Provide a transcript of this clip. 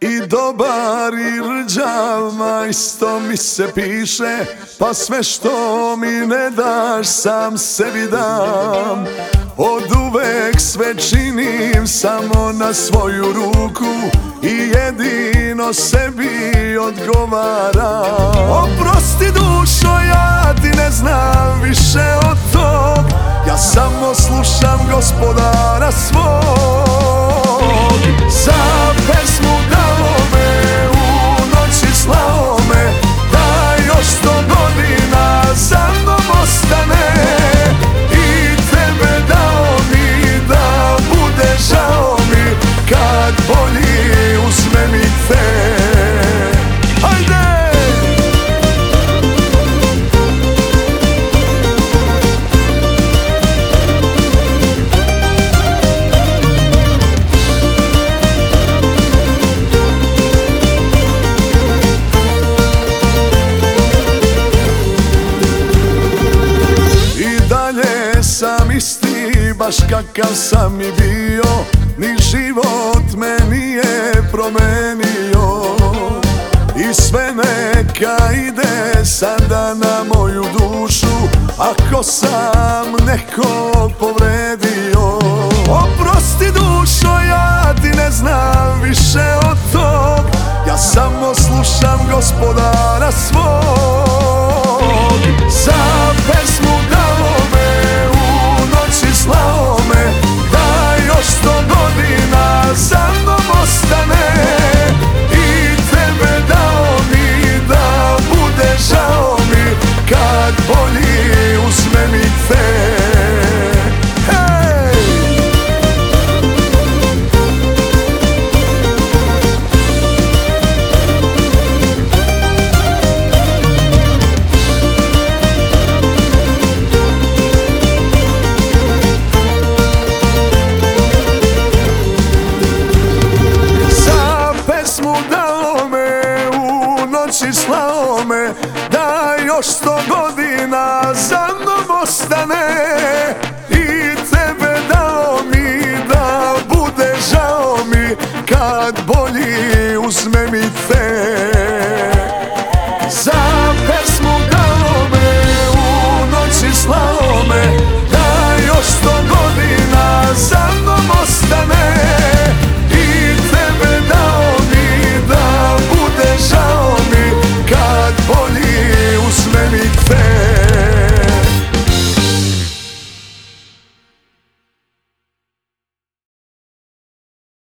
I dobar i rđava isto mi se piše Pa sve što mi ne daš sam sebi dam. Od uvek sve činim samo na svoju ruku I jedino sebi odgovaram. Oprosti dušo ja ti ne znam više od tog. Ja samo slušam gospodara svog baš kakav sam i bio Ni život me nije promenio. I sve neka ide sada na moju dušu Ako sam nekog povredio. Oprosti dušo, ja ti ne znam više od tog. Ja samo slušam gospodara svog još sto godina za mnom ostane